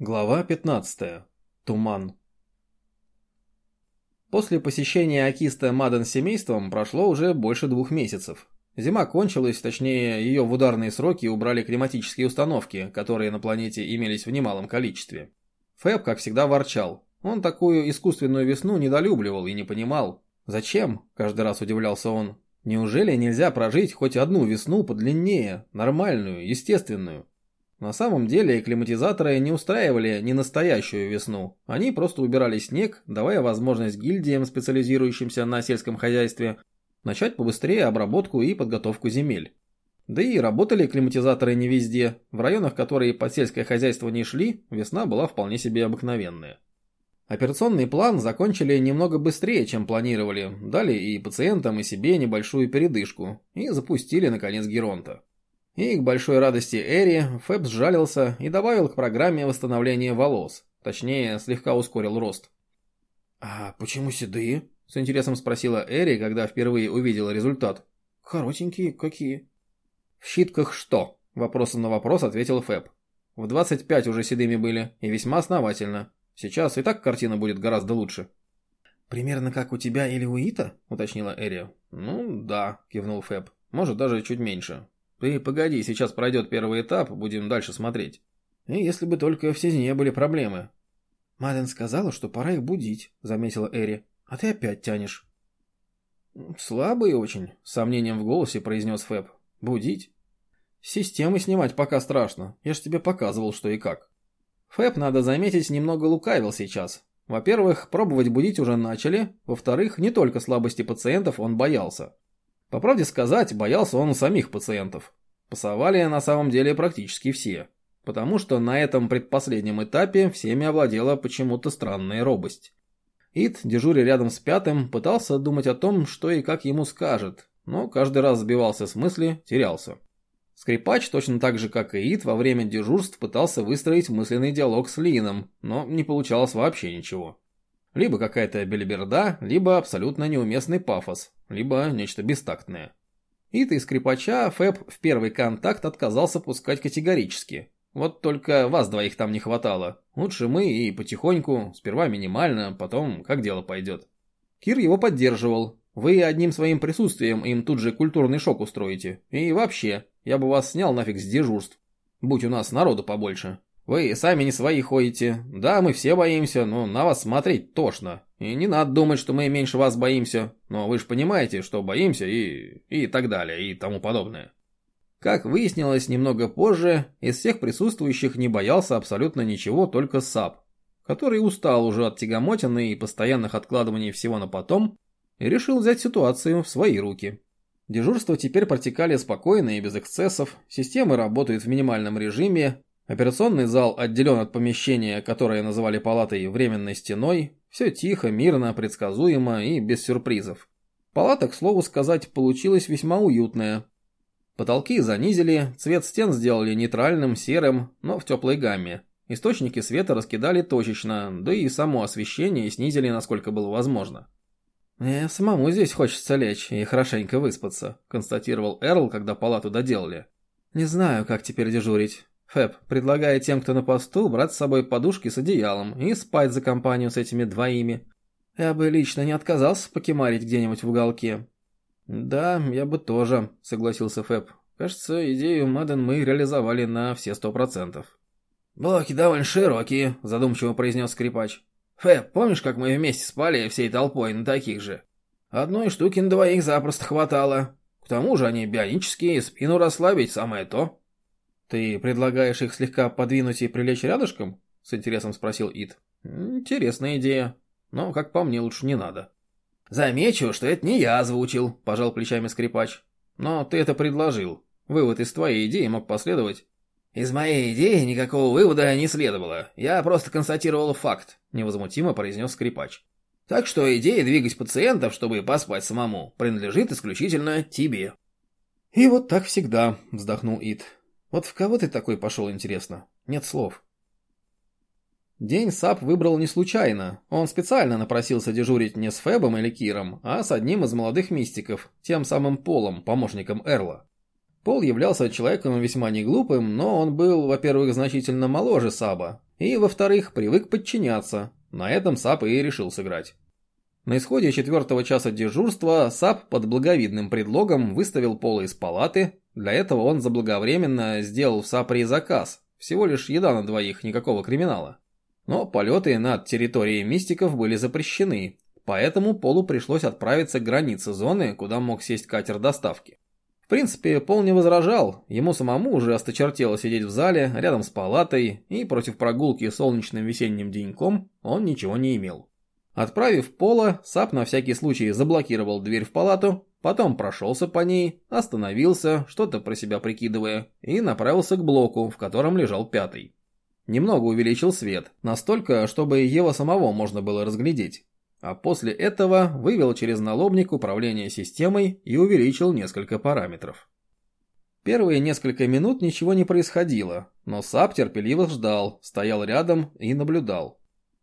Глава 15. Туман. После посещения Акиста Маден семейством прошло уже больше двух месяцев. Зима кончилась, точнее, ее в ударные сроки убрали климатические установки, которые на планете имелись в немалом количестве. Фэб, как всегда, ворчал. Он такую искусственную весну недолюбливал и не понимал. Зачем? Каждый раз удивлялся он. Неужели нельзя прожить хоть одну весну подлиннее, нормальную, естественную? На самом деле климатизаторы не устраивали не настоящую весну. Они просто убирали снег, давая возможность гильдиям, специализирующимся на сельском хозяйстве, начать побыстрее обработку и подготовку земель. Да и работали климатизаторы не везде. В районах, которые под сельское хозяйство не шли, весна была вполне себе обыкновенная. Операционный план закончили немного быстрее, чем планировали, дали и пациентам, и себе небольшую передышку, и запустили, наконец, Геронта. И к большой радости Эри, Фэб сжалился и добавил к программе восстановления волос. Точнее, слегка ускорил рост. «А почему седые?» – с интересом спросила Эри, когда впервые увидела результат. «Коротенькие какие?» «В щитках что?» – вопросом на вопрос ответил Фэб. «В 25 уже седыми были, и весьма основательно. Сейчас и так картина будет гораздо лучше». «Примерно как у тебя или у Ита?» – уточнила Эри. «Ну, да», – кивнул Фэб. «Может, даже чуть меньше. Ты погоди, сейчас пройдет первый этап, будем дальше смотреть. И если бы только в Сизне были проблемы. Маден сказала, что пора их будить, заметила Эри. А ты опять тянешь. Слабый очень, с сомнением в голосе произнес Фэб. Будить? Системы снимать пока страшно. Я ж тебе показывал, что и как. Фэб, надо заметить, немного лукавил сейчас. Во-первых, пробовать будить уже начали. Во-вторых, не только слабости пациентов он боялся. По правде сказать, боялся он самих пациентов. Пасовали на самом деле практически все. Потому что на этом предпоследнем этапе всеми овладела почему-то странная робость. Ид, дежуря рядом с пятым, пытался думать о том, что и как ему скажет, но каждый раз сбивался с мысли, терялся. Скрипач, точно так же, как и Ид, во время дежурств пытался выстроить мысленный диалог с Лином, но не получалось вообще ничего. Либо какая-то белиберда, либо абсолютно неуместный пафос, либо нечто бестактное. Ит и скрипача Фэб в первый контакт отказался пускать категорически. Вот только вас двоих там не хватало. Лучше мы и потихоньку, сперва минимально, потом как дело пойдет. Кир его поддерживал. Вы одним своим присутствием им тут же культурный шок устроите. И вообще, я бы вас снял нафиг с дежурств. Будь у нас народу побольше. Вы сами не свои ходите. Да, мы все боимся, но на вас смотреть тошно. И не надо думать, что мы меньше вас боимся. Но вы же понимаете, что боимся и... и так далее, и тому подобное. Как выяснилось немного позже, из всех присутствующих не боялся абсолютно ничего, только Сап, который устал уже от тягомотины и постоянных откладываний всего на потом, и решил взять ситуацию в свои руки. Дежурства теперь протекали спокойно и без эксцессов, системы работают в минимальном режиме, Операционный зал отделен от помещения, которое называли палатой временной стеной. Все тихо, мирно, предсказуемо и без сюрпризов. Палата, к слову сказать, получилась весьма уютная. Потолки занизили, цвет стен сделали нейтральным, серым, но в теплой гамме. Источники света раскидали точечно, да и само освещение снизили, насколько было возможно. «Мне самому здесь хочется лечь и хорошенько выспаться», – констатировал Эрл, когда палату доделали. «Не знаю, как теперь дежурить. Фэб, предлагая тем, кто на посту, брать с собой подушки с одеялом и спать за компанию с этими двоими. Я бы лично не отказался покемарить где-нибудь в уголке. Да, я бы тоже, согласился Фэб. Кажется, идею Мэдден мы реализовали на все сто процентов. «Блоки довольно широкие», – задумчиво произнес скрипач. «Фэб, помнишь, как мы вместе спали всей толпой на таких же? Одной штуки на двоих запросто хватало. К тому же они бионические, спину расслабить самое то». «Ты предлагаешь их слегка подвинуть и прилечь рядышком?» — с интересом спросил Ит. «Интересная идея, но, как по мне, лучше не надо». «Замечу, что это не я озвучил», — пожал плечами скрипач. «Но ты это предложил. Вывод из твоей идеи мог последовать». «Из моей идеи никакого вывода не следовало. Я просто констатировал факт», — невозмутимо произнес скрипач. «Так что идея двигать пациентов, чтобы поспать самому, принадлежит исключительно тебе». «И вот так всегда», — вздохнул Ит. Вот в кого ты такой пошел, интересно? Нет слов. День Саб выбрал не случайно. Он специально напросился дежурить не с Фебом или Киром, а с одним из молодых мистиков, тем самым Полом, помощником Эрла. Пол являлся человеком весьма неглупым, но он был, во-первых, значительно моложе Саба, И, во-вторых, привык подчиняться. На этом Саб и решил сыграть. На исходе четвертого часа дежурства Саб под благовидным предлогом выставил Пола из палаты. Для этого он заблаговременно сделал в САПРе заказ. Всего лишь еда на двоих, никакого криминала. Но полеты над территорией мистиков были запрещены, поэтому Полу пришлось отправиться к границе зоны, куда мог сесть катер доставки. В принципе, Пол не возражал, ему самому уже осточертело сидеть в зале, рядом с палатой, и против прогулки солнечным весенним деньком он ничего не имел. Отправив Пола, Сап на всякий случай заблокировал дверь в палату, потом прошелся по ней, остановился, что-то про себя прикидывая, и направился к блоку, в котором лежал пятый. Немного увеличил свет, настолько, чтобы его самого можно было разглядеть. А после этого вывел через налобник управление системой и увеличил несколько параметров. Первые несколько минут ничего не происходило, но Сап терпеливо ждал, стоял рядом и наблюдал.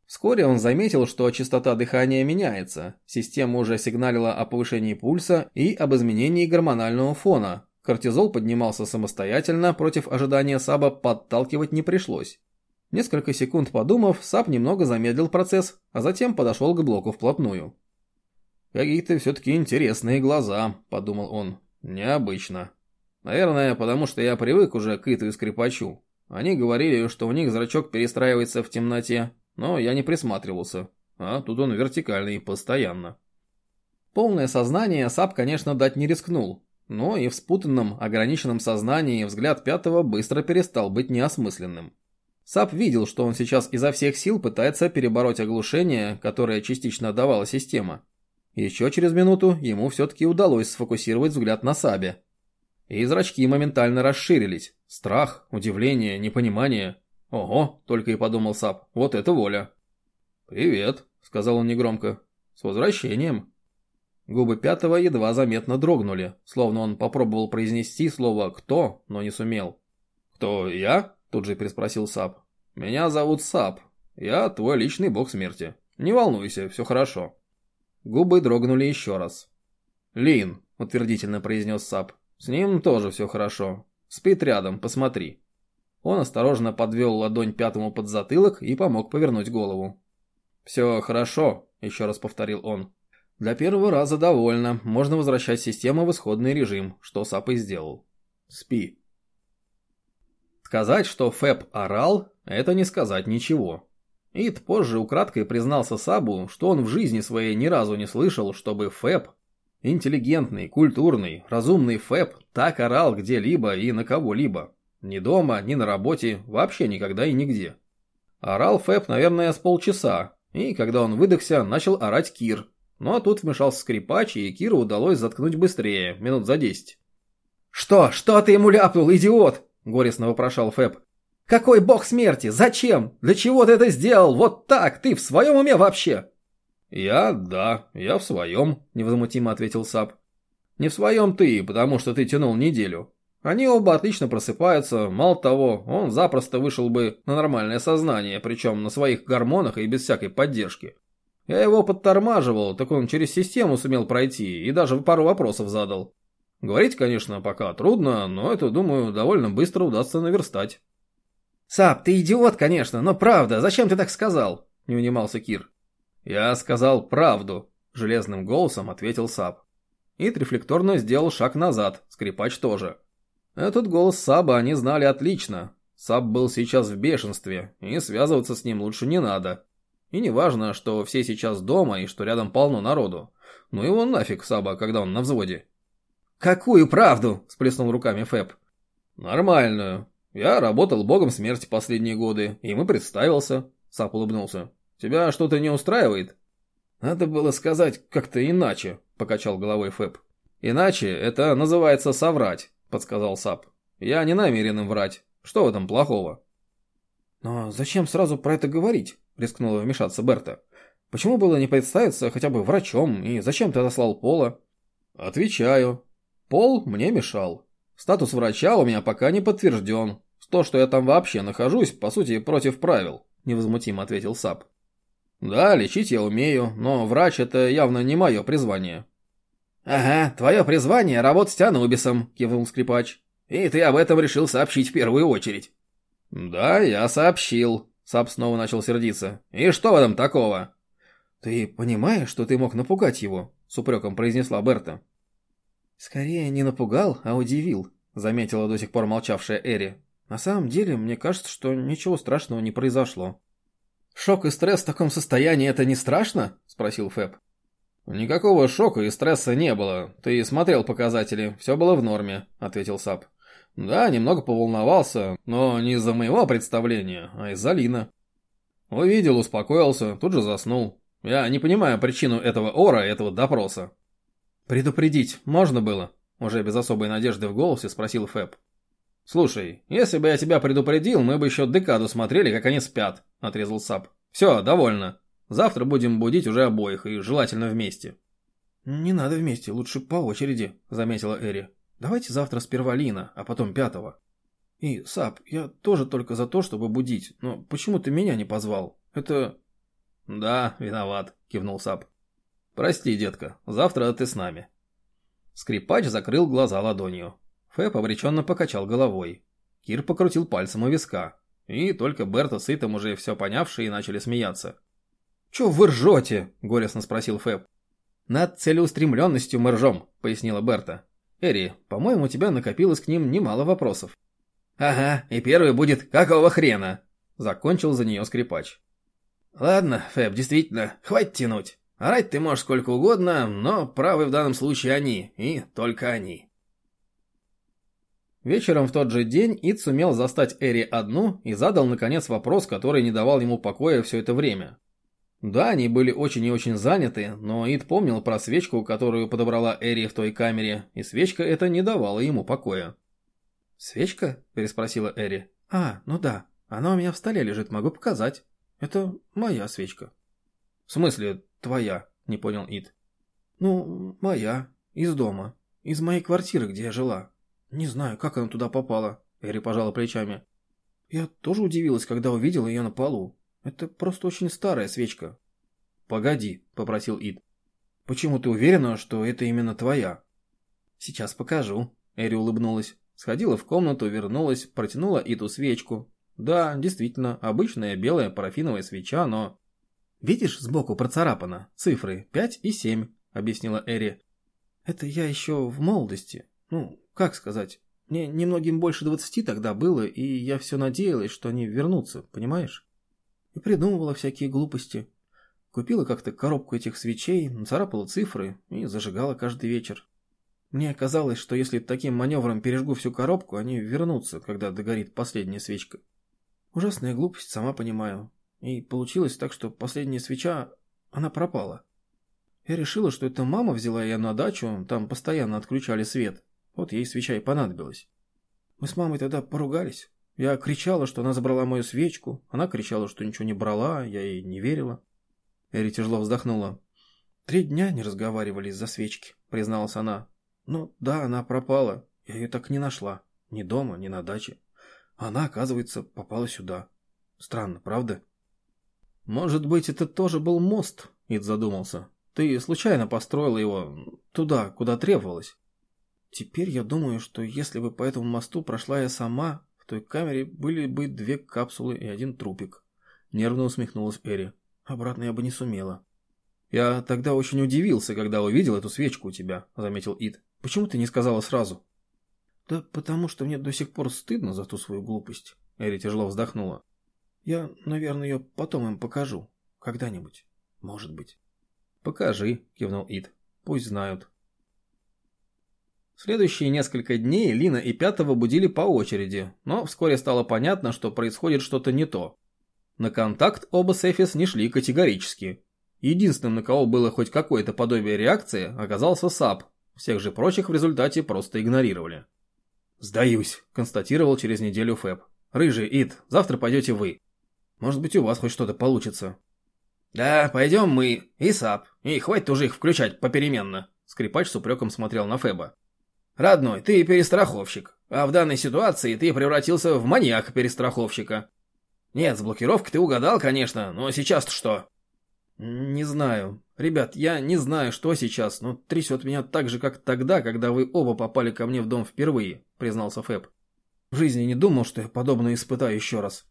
Вскоре он заметил, что частота дыхания меняется, система уже сигналила о повышении пульса и об изменении гормонального фона. Кортизол поднимался самостоятельно, против ожидания Саба подталкивать не пришлось. Несколько секунд подумав, Саб немного замедлил процесс, а затем подошел к блоку вплотную. «Какие-то все-таки интересные глаза», — подумал он. «Необычно. Наверное, потому что я привык уже к Иту и Скрипачу. Они говорили, что у них зрачок перестраивается в темноте, но я не присматривался, а тут он вертикальный, постоянно. Полное сознание Сап, конечно, дать не рискнул, но и в спутанном, ограниченном сознании взгляд пятого быстро перестал быть неосмысленным. Сап видел, что он сейчас изо всех сил пытается перебороть оглушение, которое частично давала система. Еще через минуту ему все-таки удалось сфокусировать взгляд на Сабе. И зрачки моментально расширились. Страх, удивление, непонимание. «Ого», — только и подумал Сап, — «вот это воля». «Привет», — сказал он негромко. «С возвращением». Губы пятого едва заметно дрогнули, словно он попробовал произнести слово «кто», но не сумел. «Кто, я?» — тут же переспросил Сап. «Меня зовут Сап. Я твой личный бог смерти. Не волнуйся, все хорошо». Губы дрогнули еще раз. «Лин», — утвердительно произнес Сап. «С ним тоже все хорошо. Спит рядом, посмотри». Он осторожно подвел ладонь пятому под затылок и помог повернуть голову. «Все хорошо», — еще раз повторил он. «Для первого раза довольно. Можно возвращать систему в исходный режим, что Сап и сделал. Спи». Сказать, что Фэб орал, это не сказать ничего. Ид позже украдкой признался Сабу, что он в жизни своей ни разу не слышал, чтобы Фэб, интеллигентный, культурный, разумный Фэб, так орал где-либо и на кого-либо. Ни дома, ни на работе, вообще никогда и нигде. Орал Фэб, наверное, с полчаса, и когда он выдохся, начал орать Кир. Ну а тут вмешался скрипач, и Киру удалось заткнуть быстрее, минут за десять. «Что? Что ты ему ляпнул, идиот?» – горестно вопрошал Фэб. «Какой бог смерти? Зачем? Для чего ты это сделал? Вот так? Ты в своем уме вообще?» «Я, да, я в своем», – невозмутимо ответил Сап. «Не в своем ты, потому что ты тянул неделю. Они оба отлично просыпаются, мало того, он запросто вышел бы на нормальное сознание, причем на своих гормонах и без всякой поддержки. Я его подтормаживал, так он через систему сумел пройти и даже пару вопросов задал. Говорить, конечно, пока трудно, но это, думаю, довольно быстро удастся наверстать. «Сап, ты идиот, конечно, но правда, зачем ты так сказал?» – не унимался Кир. «Я сказал правду», – железным голосом ответил Сап. И рефлекторно сделал шаг назад, скрипач тоже. Этот голос Саба они знали отлично. Саб был сейчас в бешенстве, и связываться с ним лучше не надо. И не важно, что все сейчас дома и что рядом полно народу. Ну его нафиг Саба, когда он на взводе. «Какую правду?» – сплеснул руками Фэб. «Нормальную. Я работал богом смерти последние годы, и мы представился», – Саб улыбнулся. «Тебя что-то не устраивает?» «Надо было сказать как-то иначе», – покачал головой Фэб. «Иначе это называется соврать. — подсказал Сап. «Я не намерен им врать. Что в этом плохого?» «Но зачем сразу про это говорить?» — рискнула вмешаться Берта. «Почему было не представиться хотя бы врачом, и зачем ты отослал Пола?» «Отвечаю. Пол мне мешал. Статус врача у меня пока не подтвержден. То, что я там вообще нахожусь, по сути, против правил», — невозмутимо ответил Сап. «Да, лечить я умею, но врач — это явно не мое призвание. «Ага, твое призвание — работать с Анубисом», — кивнул скрипач. «И ты об этом решил сообщить в первую очередь». «Да, я сообщил», — Сап снова начал сердиться. «И что в этом такого?» «Ты понимаешь, что ты мог напугать его?» С упреком произнесла Берта. «Скорее не напугал, а удивил», заметила до сих пор молчавшая Эри. «На самом деле, мне кажется, что ничего страшного не произошло». «Шок и стресс в таком состоянии – это не страшно?» – спросил Фэб. «Никакого шока и стресса не было. Ты смотрел показатели, все было в норме», – ответил Сап. «Да, немного поволновался, но не из-за моего представления, а из-за Лина. Увидел, успокоился, тут же заснул. Я не понимаю причину этого ора, этого допроса». «Предупредить можно было?» – уже без особой надежды в голосе спросил Фэб. «Слушай, если бы я тебя предупредил, мы бы еще декаду смотрели, как они спят», – отрезал Сап. «Все, довольно. Завтра будем будить уже обоих, и желательно вместе». «Не надо вместе, лучше по очереди», — заметила Эри. «Давайте завтра сперва Лина, а потом пятого». «И, Сап, я тоже только за то, чтобы будить, но почему ты меня не позвал? Это...» «Да, виноват», — кивнул Сап. «Прости, детка, завтра ты с нами». Скрипач закрыл глаза ладонью. Фэб обреченно покачал головой. Кир покрутил пальцем у виска. И только Берта с Итом, уже все понявшие, начали смеяться. «Чё вы ржете?» – горестно спросил Фэб. «Над целеустремленностью мы ржем», – пояснила Берта. «Эри, по-моему, у тебя накопилось к ним немало вопросов». «Ага, и первый будет «какого хрена?» – закончил за нее скрипач. «Ладно, Фэб, действительно, хватит тянуть. Орать ты можешь сколько угодно, но правы в данном случае они, и только они». Вечером в тот же день Ид сумел застать Эри одну и задал, наконец, вопрос, который не давал ему покоя все это время. Да, они были очень и очень заняты, но Ид помнил про свечку, которую подобрала Эри в той камере, и свечка эта не давала ему покоя. «Свечка?» – переспросила Эри. «А, ну да, она у меня в столе лежит, могу показать. Это моя свечка». «В смысле твоя?» – не понял Ид. «Ну, моя, из дома, из моей квартиры, где я жила. Не знаю, как она туда попала», – Эри пожала плечами. «Я тоже удивилась, когда увидела ее на полу. Это просто очень старая свечка. Погоди, попросил Ид. Почему ты уверена, что это именно твоя? Сейчас покажу. Эри улыбнулась. Сходила в комнату, вернулась, протянула Иду свечку. Да, действительно, обычная белая парафиновая свеча, но... Видишь, сбоку процарапано. Цифры 5 и 7, объяснила Эри. Это я еще в молодости. Ну, как сказать. Мне немногим больше двадцати тогда было, и я все надеялась, что они вернутся, понимаешь? И придумывала всякие глупости. Купила как-то коробку этих свечей, царапала цифры и зажигала каждый вечер. Мне казалось, что если таким маневром пережгу всю коробку, они вернутся, когда догорит последняя свечка. Ужасная глупость, сама понимаю. И получилось так, что последняя свеча, она пропала. Я решила, что это мама взяла ее на дачу, там постоянно отключали свет. Вот ей свеча и понадобилась. Мы с мамой тогда поругались. Я кричала, что она забрала мою свечку. Она кричала, что ничего не брала, я ей не верила. Эри тяжело вздохнула. «Три дня не разговаривали из-за свечки», — призналась она. «Ну да, она пропала. Я ее так не нашла. Ни дома, ни на даче. Она, оказывается, попала сюда. Странно, правда?» «Может быть, это тоже был мост?» — Ид задумался. «Ты случайно построила его туда, куда требовалось?» «Теперь я думаю, что если бы по этому мосту прошла я сама, в той камере были бы две капсулы и один трупик. Нервно усмехнулась Эри. Обратно я бы не сумела. Я тогда очень удивился, когда увидел эту свечку у тебя, заметил Ид. Почему ты не сказала сразу? Да потому что мне до сих пор стыдно за ту свою глупость. Эри тяжело вздохнула. Я, наверное, ее потом им покажу. Когда-нибудь. Может быть. Покажи, кивнул Ид. Пусть знают. Следующие несколько дней Лина и Пятого будили по очереди, но вскоре стало понятно, что происходит что-то не то. На контакт оба с Эфис не шли категорически. Единственным, на кого было хоть какое-то подобие реакции, оказался Сап. Всех же прочих в результате просто игнорировали. «Сдаюсь», – констатировал через неделю Фэб. «Рыжий, Ид, завтра пойдете вы. Может быть, у вас хоть что-то получится». «Да, пойдем мы, и Сап, и хватит уже их включать попеременно», – скрипач с упреком смотрел на Фэба. Родной, ты перестраховщик, а в данной ситуации ты превратился в маньяка-перестраховщика. Нет, с блокировкой ты угадал, конечно, но сейчас-то что? Не знаю. Ребят, я не знаю, что сейчас, но трясет меня так же, как тогда, когда вы оба попали ко мне в дом впервые, признался Фэб. В жизни не думал, что я подобное испытаю еще раз.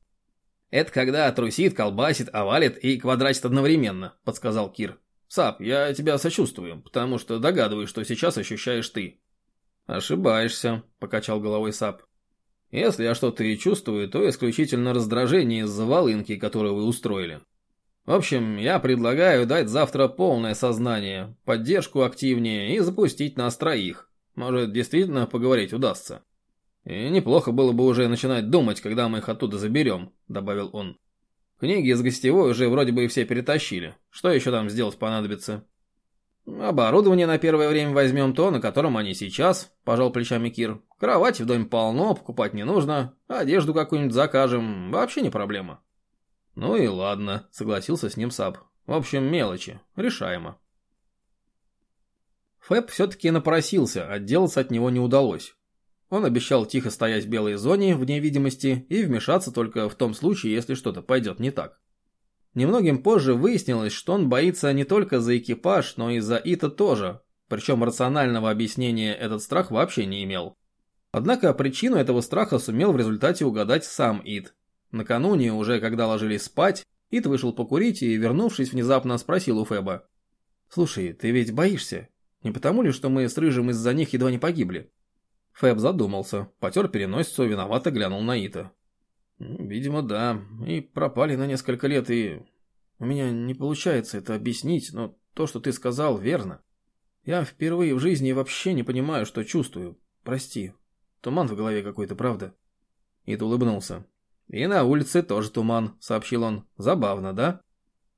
«Это когда трусит, колбасит, овалит и квадратит одновременно», — подсказал Кир. «Сап, я тебя сочувствую, потому что догадываюсь, что сейчас ощущаешь ты». «Ошибаешься», — покачал головой Сап. «Если я что-то и чувствую, то исключительно раздражение из-за волынки, которую вы устроили. В общем, я предлагаю дать завтра полное сознание, поддержку активнее и запустить нас троих. Может, действительно поговорить удастся. И неплохо было бы уже начинать думать, когда мы их оттуда заберем», — добавил он. «Книги из гостевой уже вроде бы и все перетащили. Что еще там сделать понадобится?» «Оборудование на первое время возьмем то, на котором они сейчас», – пожал плечами Кир. «Кровать в доме полно, покупать не нужно. Одежду какую-нибудь закажем, вообще не проблема». «Ну и ладно», – согласился с ним Саб. «В общем, мелочи. Решаемо». Фэб все-таки напросился, отделаться от него не удалось. Он обещал тихо стоять в белой зоне вне видимости и вмешаться только в том случае, если что-то пойдет не так. Немногим позже выяснилось, что он боится не только за экипаж, но и за Ита тоже, причем рационального объяснения этот страх вообще не имел. Однако причину этого страха сумел в результате угадать сам Ит. Накануне, уже когда ложились спать, Ит вышел покурить и, вернувшись, внезапно спросил у Феба. «Слушай, ты ведь боишься? Не потому ли, что мы с Рыжим из-за них едва не погибли?» Фэб задумался, потер переносицу, виновато глянул на Ита. «Видимо, да. И пропали на несколько лет, и... У меня не получается это объяснить, но то, что ты сказал, верно. Я впервые в жизни вообще не понимаю, что чувствую. Прости. Туман в голове какой-то, правда?» Ит улыбнулся. «И на улице тоже туман», — сообщил он. «Забавно, да?»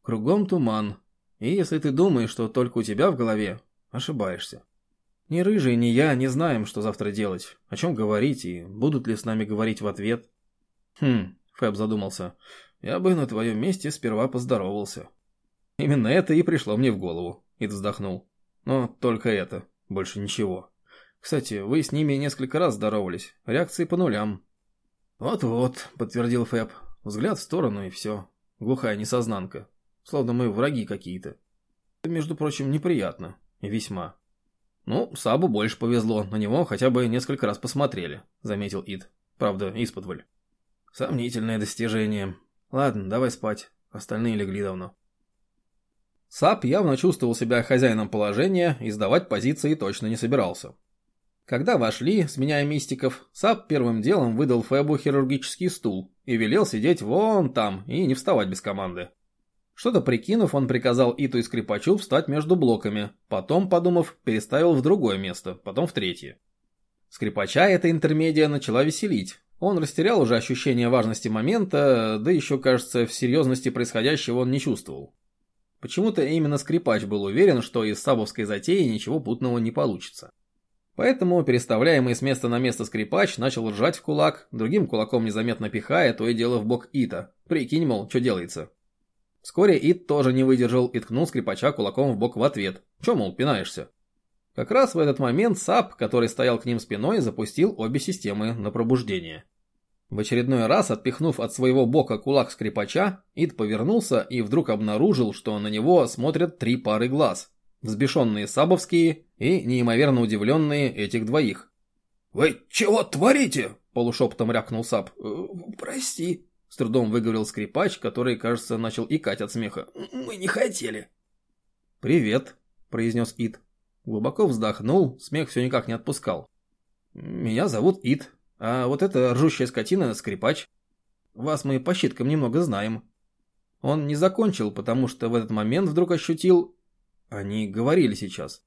«Кругом туман. И если ты думаешь, что только у тебя в голове, ошибаешься. Ни Рыжий, ни я не знаем, что завтра делать, о чем говорить и будут ли с нами говорить в ответ». «Хм», — Фэб задумался, — «я бы на твоем месте сперва поздоровался». «Именно это и пришло мне в голову», — Ид вздохнул. «Но только это, больше ничего. Кстати, вы с ними несколько раз здоровались, реакции по нулям». «Вот-вот», — подтвердил Фэб, — «взгляд в сторону и все. Глухая несознанка. Словно мы враги какие-то. Это, между прочим, неприятно. И весьма». «Ну, Сабу больше повезло, на него хотя бы несколько раз посмотрели», — заметил Ид. «Правда, исподволь». Сомнительное достижение. Ладно, давай спать. Остальные легли давно. Сап явно чувствовал себя хозяином положения и сдавать позиции точно не собирался. Когда вошли, сменяя мистиков, Сап первым делом выдал Фэбу хирургический стул и велел сидеть вон там и не вставать без команды. Что-то прикинув, он приказал Иту и Скрипачу встать между блоками, потом, подумав, переставил в другое место, потом в третье. Скрипача эта интермедия начала веселить, он растерял уже ощущение важности момента, да еще, кажется, в серьезности происходящего он не чувствовал. Почему-то именно скрипач был уверен, что из сабовской затеи ничего путного не получится. Поэтому переставляемый с места на место скрипач начал ржать в кулак, другим кулаком незаметно пихая то и дело в бок Ита. Прикинь, мол, что делается. Вскоре Ит тоже не выдержал и ткнул скрипача кулаком в бок в ответ. Че, мол, пинаешься? Как раз в этот момент Саб, который стоял к ним спиной, запустил обе системы на пробуждение. В очередной раз, отпихнув от своего бока кулак скрипача, Ит повернулся и вдруг обнаружил, что на него смотрят три пары глаз. Взбешенные сабовские и неимоверно удивленные этих двоих. «Вы чего творите?» – полушепотом рявкнул Саб. «Э, «Прости», – с трудом выговорил скрипач, который, кажется, начал икать от смеха. «Мы не хотели». «Привет», – произнес Ид. Глубоко вздохнул, смех все никак не отпускал. «Меня зовут Ит, а вот эта ржущая скотина — скрипач. Вас мы по щиткам немного знаем». Он не закончил, потому что в этот момент вдруг ощутил... Они говорили сейчас.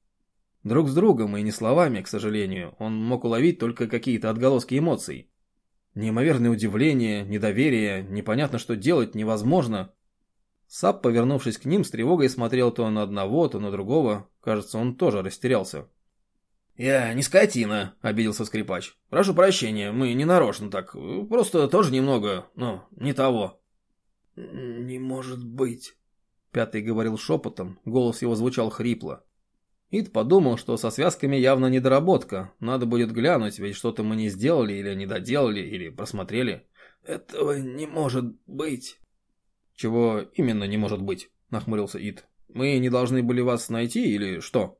Друг с другом и не словами, к сожалению. Он мог уловить только какие-то отголоски эмоций. Неимоверное удивление, недоверие, непонятно что делать, невозможно. Сап, повернувшись к ним, с тревогой смотрел то на одного, то на другого. Кажется, он тоже растерялся. «Я не скотина», — обиделся скрипач. «Прошу прощения, мы не нарочно так. Просто тоже немного, ну, не того». «Не может быть», — Пятый говорил шепотом, голос его звучал хрипло. Ид подумал, что со связками явно недоработка. Надо будет глянуть, ведь что-то мы не сделали или не доделали, или просмотрели. «Этого не может быть». «Чего именно не может быть?» – нахмурился Ит. «Мы не должны были вас найти или что?»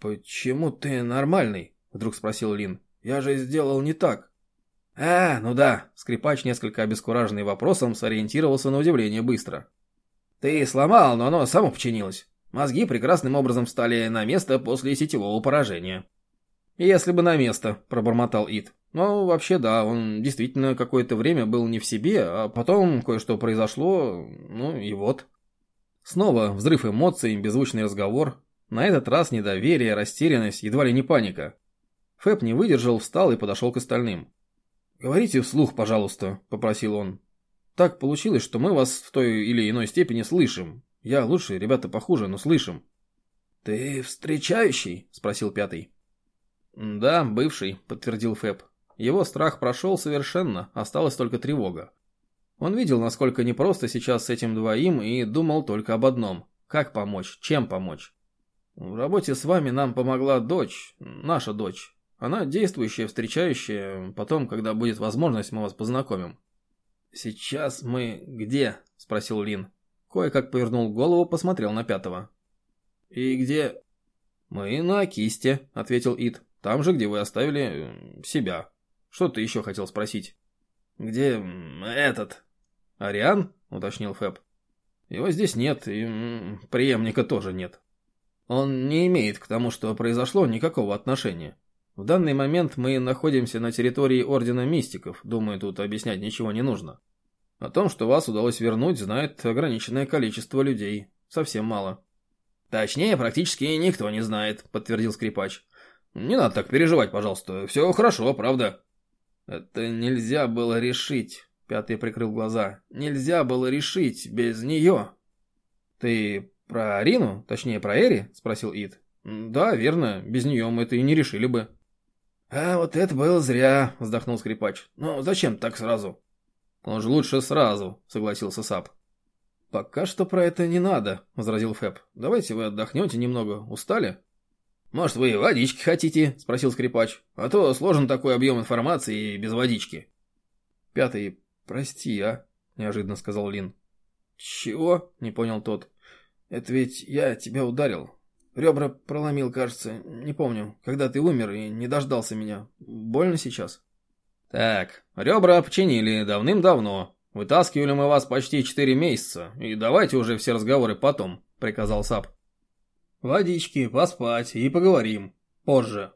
«Почему ты нормальный?» – вдруг спросил Лин. «Я же сделал не так». «А, ну да», — скрипач, несколько обескураженный вопросом, сориентировался на удивление быстро. «Ты сломал, но оно само починилось. Мозги прекрасным образом встали на место после сетевого поражения». «Если бы на место», — пробормотал Ит. «Ну, вообще да, он действительно какое-то время был не в себе, а потом кое-что произошло, ну и вот». Снова взрыв эмоций, беззвучный разговор. На этот раз недоверие, растерянность, едва ли не паника. Фэб не выдержал, встал и подошел к остальным. «Говорите вслух, пожалуйста», — попросил он. «Так получилось, что мы вас в той или иной степени слышим. Я лучше, ребята похуже, но слышим». «Ты встречающий?» — спросил пятый. «Да, бывший», — подтвердил Фэб. Его страх прошел совершенно, осталась только тревога. Он видел, насколько непросто сейчас с этим двоим и думал только об одном – как помочь, чем помочь. В работе с вами нам помогла дочь, наша дочь. Она действующая, встречающая, потом, когда будет возможность, мы вас познакомим. «Сейчас мы где?» – спросил Лин. Кое-как повернул голову, посмотрел на пятого. «И где?» «Мы на кисте», – ответил Ит. «Там же, где вы оставили себя. Что ты еще хотел спросить?» «Где этот?» «Ариан?» — уточнил Фэб. «Его здесь нет, и преемника тоже нет. Он не имеет к тому, что произошло, никакого отношения. В данный момент мы находимся на территории Ордена Мистиков, думаю, тут объяснять ничего не нужно. О том, что вас удалось вернуть, знает ограниченное количество людей. Совсем мало». «Точнее, практически никто не знает», — подтвердил скрипач. «Не надо так переживать, пожалуйста. Все хорошо, правда». «Это нельзя было решить», — Пятый прикрыл глаза. «Нельзя было решить без нее». «Ты про Арину? Точнее, про Эри?» — спросил Ид. «Да, верно. Без нее мы это и не решили бы». «А вот это было зря», — вздохнул скрипач. «Ну, зачем так сразу?» «Он же лучше сразу», — согласился Сап. «Пока что про это не надо», — возразил Фэб. «Давайте вы отдохнете немного. Устали?» «Может, вы водички хотите?» – спросил скрипач. «А то сложен такой объем информации без водички». «Пятый, прости, а?» – неожиданно сказал Лин. «Чего?» – не понял тот. «Это ведь я тебя ударил. Ребра проломил, кажется. Не помню, когда ты умер и не дождался меня. Больно сейчас?» «Так, ребра починили давным-давно. Вытаскивали мы вас почти четыре месяца. И давайте уже все разговоры потом», – приказал Сап. Водички, поспать и поговорим. Позже.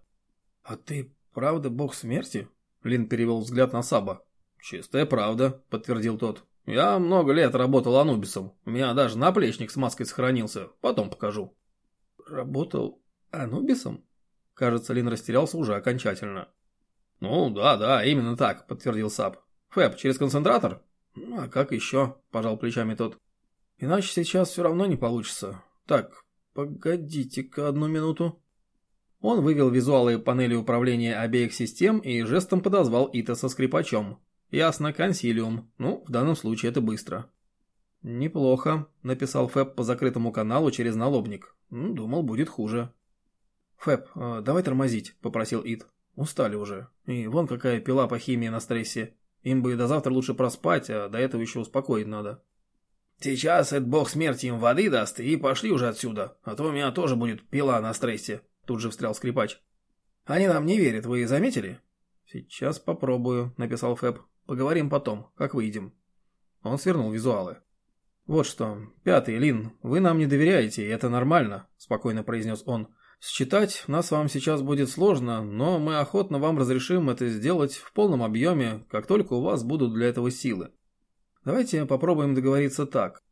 А ты правда бог смерти? Лин перевел взгляд на Саба. Чистая правда, подтвердил тот. Я много лет работал Анубисом. У меня даже наплечник с маской сохранился. Потом покажу. Работал Анубисом? Кажется, Лин растерялся уже окончательно. Ну, да, да, именно так, подтвердил Саб. Фэб, через концентратор? Ну, а как еще? Пожал плечами тот. Иначе сейчас все равно не получится. Так, «Погодите-ка одну минуту». Он вывел визуалы панели управления обеих систем и жестом подозвал Ита со скрипачом. Ясно, консилиум. Ну, в данном случае это быстро. «Неплохо», — написал Фэб по закрытому каналу через налобник. «Думал, будет хуже». «Фэб, э, давай тормозить», — попросил Ит. «Устали уже. И вон какая пила по химии на стрессе. Им бы до завтра лучше проспать, а до этого еще успокоить надо». Сейчас этот бог смерти им воды даст, и пошли уже отсюда, а то у меня тоже будет пила на стрессе», — тут же встрял скрипач. «Они нам не верят, вы заметили?» «Сейчас попробую», — написал Фэб. «Поговорим потом, как выйдем». Он свернул визуалы. «Вот что, пятый, Лин, вы нам не доверяете, и это нормально», — спокойно произнес он. «Считать нас вам сейчас будет сложно, но мы охотно вам разрешим это сделать в полном объеме, как только у вас будут для этого силы. Давайте попробуем договориться так.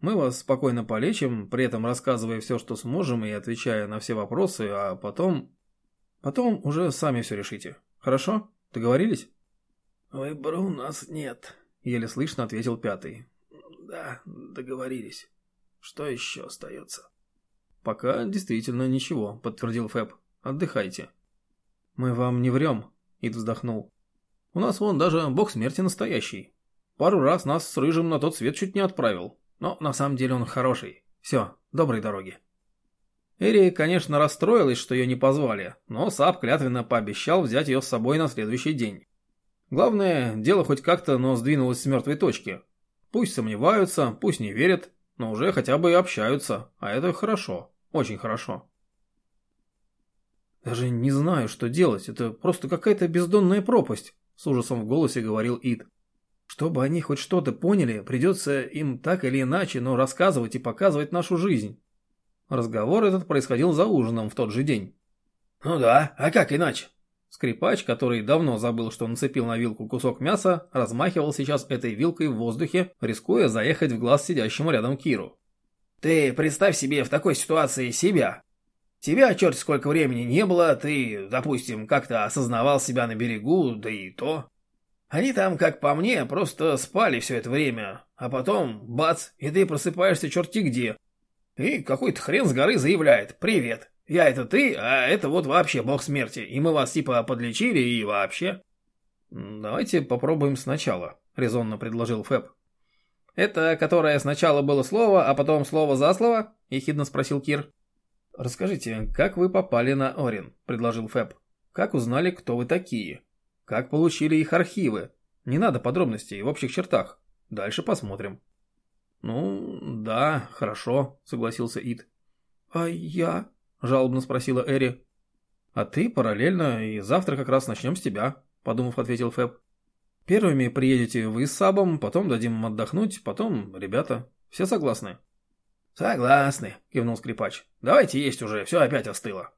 Мы вас спокойно полечим, при этом рассказывая все, что сможем и отвечая на все вопросы, а потом... Потом уже сами все решите. Хорошо? Договорились? Выбора у нас нет, еле слышно ответил пятый. Да, договорились. Что еще остается? Пока действительно ничего, подтвердил Фэб. Отдыхайте. Мы вам не врем, Ид вздохнул. У нас вон даже бог смерти настоящий. Пару раз нас с Рыжим на тот свет чуть не отправил. Но на самом деле он хороший. Все, доброй дороги. Эри, конечно, расстроилась, что ее не позвали, но Сап клятвенно пообещал взять ее с собой на следующий день. Главное, дело хоть как-то, но сдвинулось с мертвой точки. Пусть сомневаются, пусть не верят, но уже хотя бы и общаются, а это хорошо, очень хорошо. Даже не знаю, что делать, это просто какая-то бездонная пропасть, с ужасом в голосе говорил Ид. Чтобы они хоть что-то поняли, придется им так или иначе, но рассказывать и показывать нашу жизнь. Разговор этот происходил за ужином в тот же день. «Ну да, а как иначе?» Скрипач, который давно забыл, что нацепил на вилку кусок мяса, размахивал сейчас этой вилкой в воздухе, рискуя заехать в глаз сидящему рядом Киру. «Ты представь себе в такой ситуации себя. Тебя черт сколько времени не было, ты, допустим, как-то осознавал себя на берегу, да и то. Они там, как по мне, просто спали все это время, а потом, бац, и ты просыпаешься черти где. И какой-то хрен с горы заявляет «Привет, я это ты, а это вот вообще бог смерти, и мы вас типа подлечили и вообще». «Давайте попробуем сначала», — резонно предложил Фэб. «Это которое сначала было слово, а потом слово за слово?» — ехидно спросил Кир. «Расскажите, как вы попали на Орин?» – предложил Фэб. «Как узнали, кто вы такие? Как получили их архивы? Не надо подробностей, в общих чертах. Дальше посмотрим». «Ну, да, хорошо», – согласился Ид. «А я?» – жалобно спросила Эри. «А ты параллельно, и завтра как раз начнем с тебя», – подумав, ответил Фэб. «Первыми приедете вы с Сабом, потом дадим им отдохнуть, потом ребята. Все согласны?» «Согласны», — кивнул скрипач. «Давайте есть уже, все опять остыло».